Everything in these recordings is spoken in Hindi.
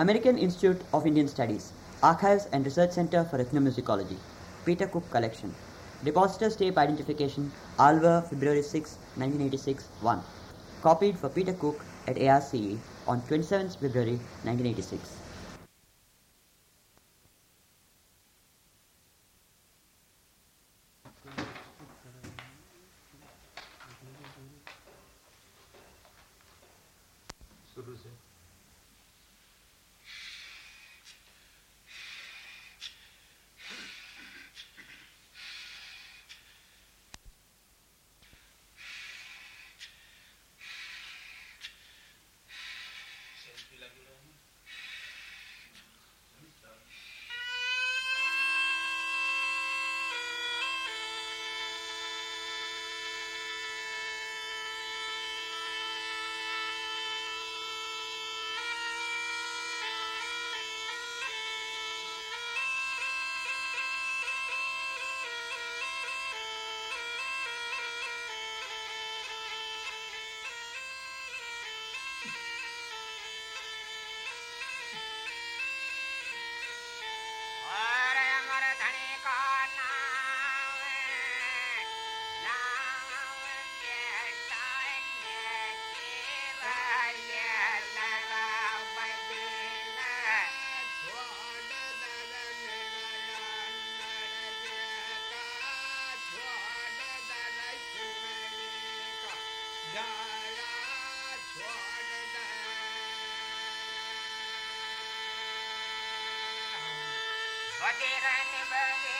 American Institute of Indian Studies, Archives and Research Center for Ethnomusicology, Peter Cook Collection, Depositor Tape Identification, Alva, February 6, 1986 1, copied for Peter Cook at ARCE on 27 February 1986. Adirani Bari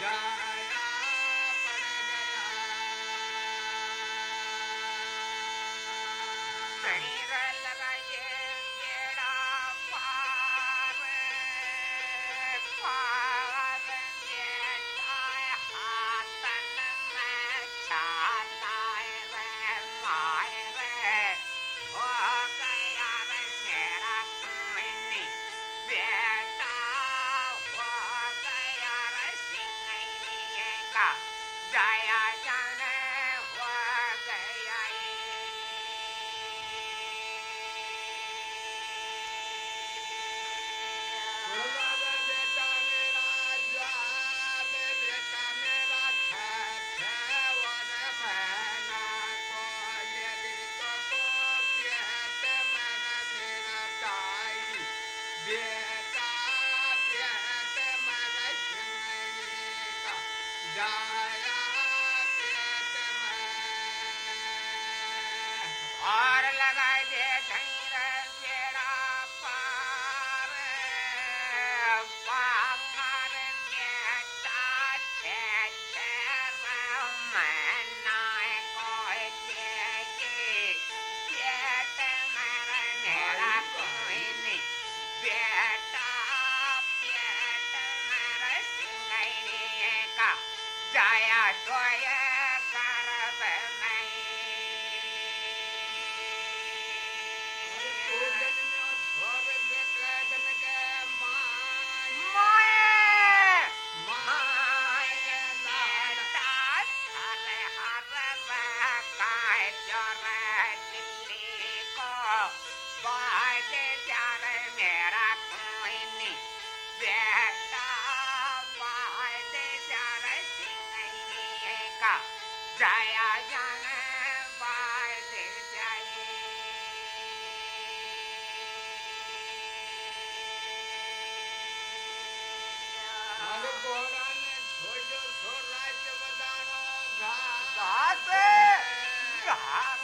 जापण जाया ઘાતે ઘાત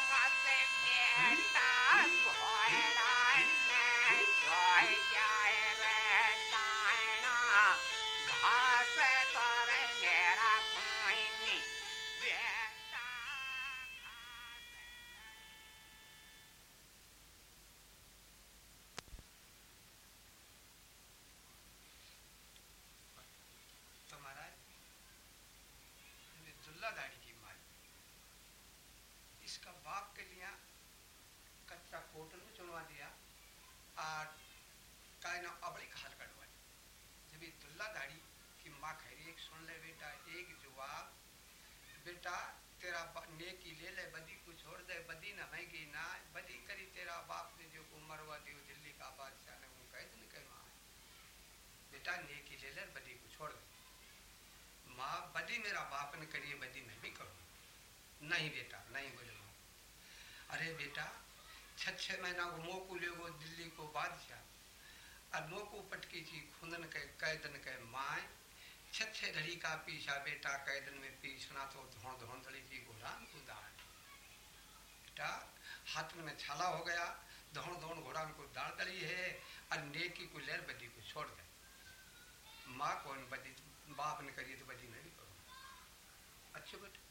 की माँ एक सुन ले बेटा, एक जवाब। बेटा, तेरा नेकी ले ले, बदी को छोड़ दे, बदी ना महँगी ना, बदी करी तेरा बाप ने जो उम्र हुआ दियो, दिल्ली का बादशाह ने वो कह दिन कह माँ। बेटा, नेकी ले ले, बदी को छोड़ दे। माँ, बदी मेरा बाप ने करी बदी मैं भी करूँ। नहीं बेटा, नहीं बोले माँ। अरे बेटा, छह छह महीना को मोकू ले, वो दिल्ली को बादशाह। और मोकू पटकी थी खुंदन के कैदन के माए छह धड़ी का पीछा बेटा कैदन में पीछना तो धोन धोन धड़ी थी घोड़ा दाड़ बेटा, हाथ में छाला हो गया, धोन धोन में कुछ दाड़ दड़ी है, और नेकी को लेर बदी को छोड़ दे। माँ को बदी, बाप ने करी तो बदी भी करूँ। अच्छे बेटे।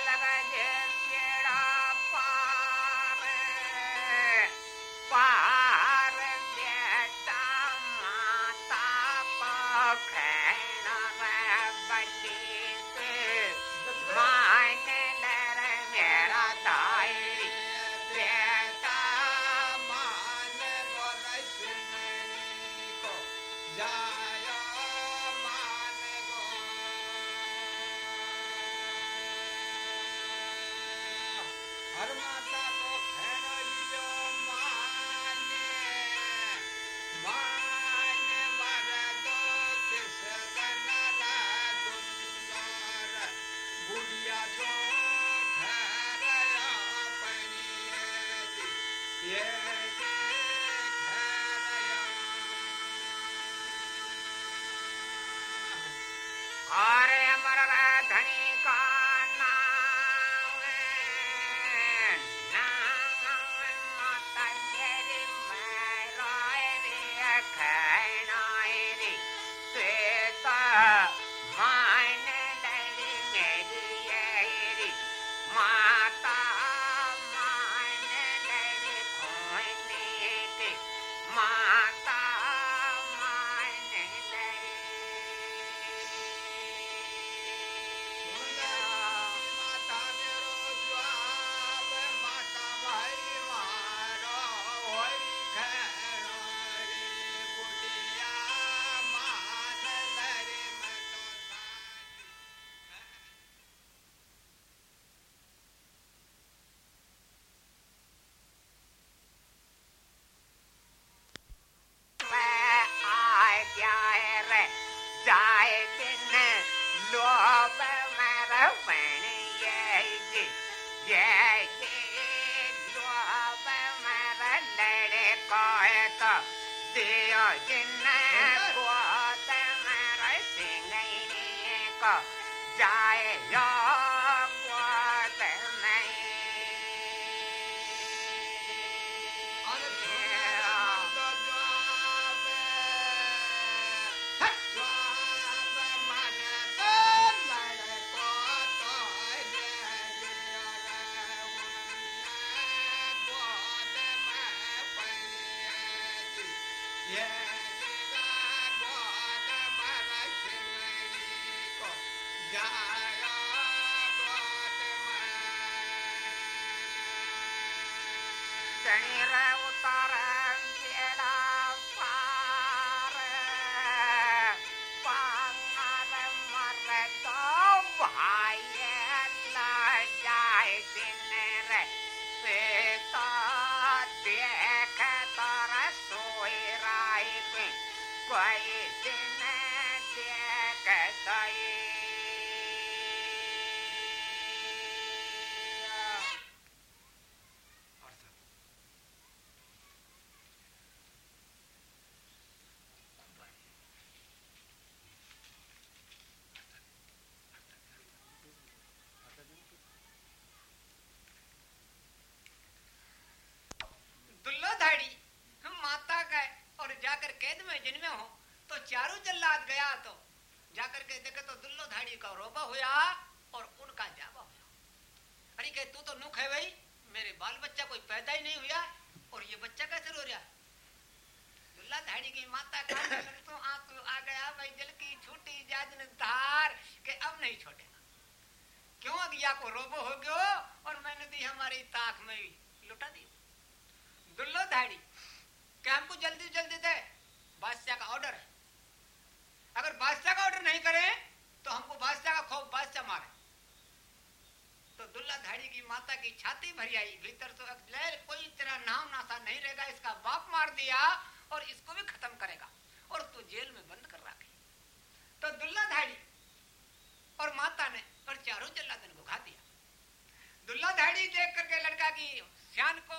வல்லவரே ये कोई दिन देख दई दुल्लो धाड़ी हम माता गए और जाकर कैद में जन्मे हो जल्लाद गया तो। जाकर के देखे तो दुल्लो धाड़ी का रोबा हुआ और उनका जाबा हुआ अरे कहे, तू तो नुख है भाई, मेरे बाल बच्चा कोई पैदा ही नहीं हुआ और ये बच्चा कैसे रो रहा? दुल्ला धाड़ी की माता का तो आँख आ गया भाई जल की छूटी जाजन धार के अब नहीं छोड़ेगा। क्यों अगिया को रोबो हो गयो और मैंने दी हमारी ताक में लुटा दी? दुल्लो धाड़ी कि हमको जल्दी जल्दी दे, बादशाह का ऑर्डर है। अगर बादशाह का ऑर्डर नहीं करें तो हमको बादशाह का खौफ, बादशाह मारे। तो दुल्ला धाड़ी की माता की छाती भरी आई, भीतर तो लहर, कोई तेरा नाम नासा नहीं रहेगा, इसका बाप मार दिया और इसको भी खत्म करेगा और तू जेल में बंद कर रहा है तो दुल्ला धाड़ी और माता ने पर चारों जल्लादन को खा दिया। दुल्ला धाड़ी देख करके लड़का की श्यान को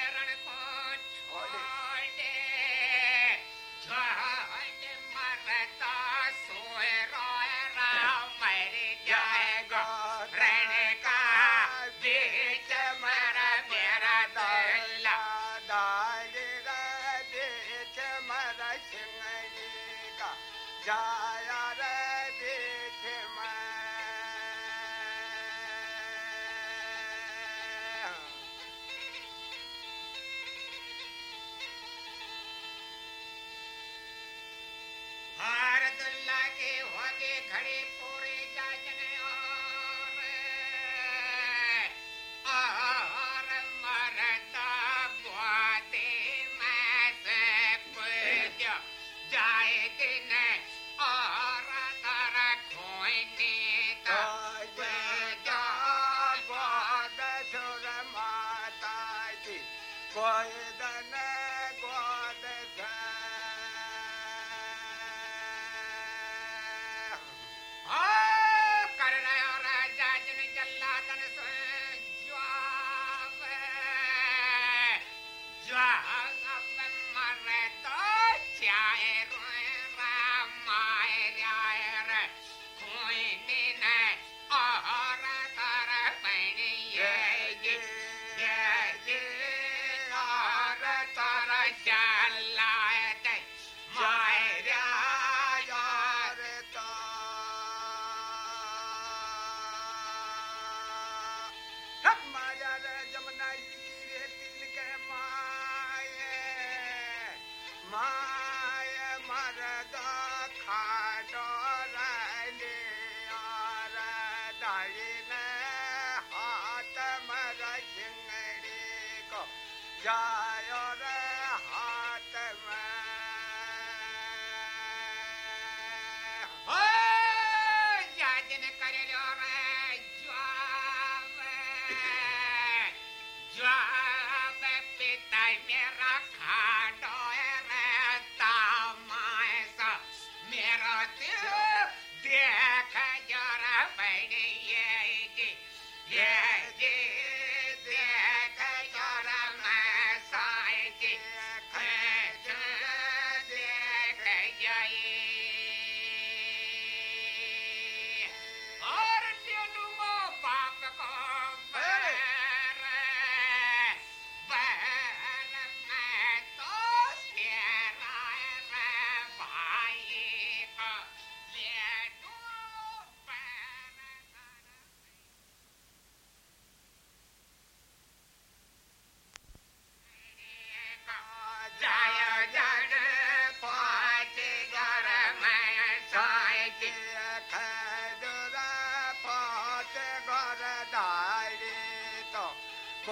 Dalla.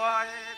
Bye.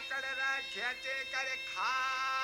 हर काकड़ करे खाए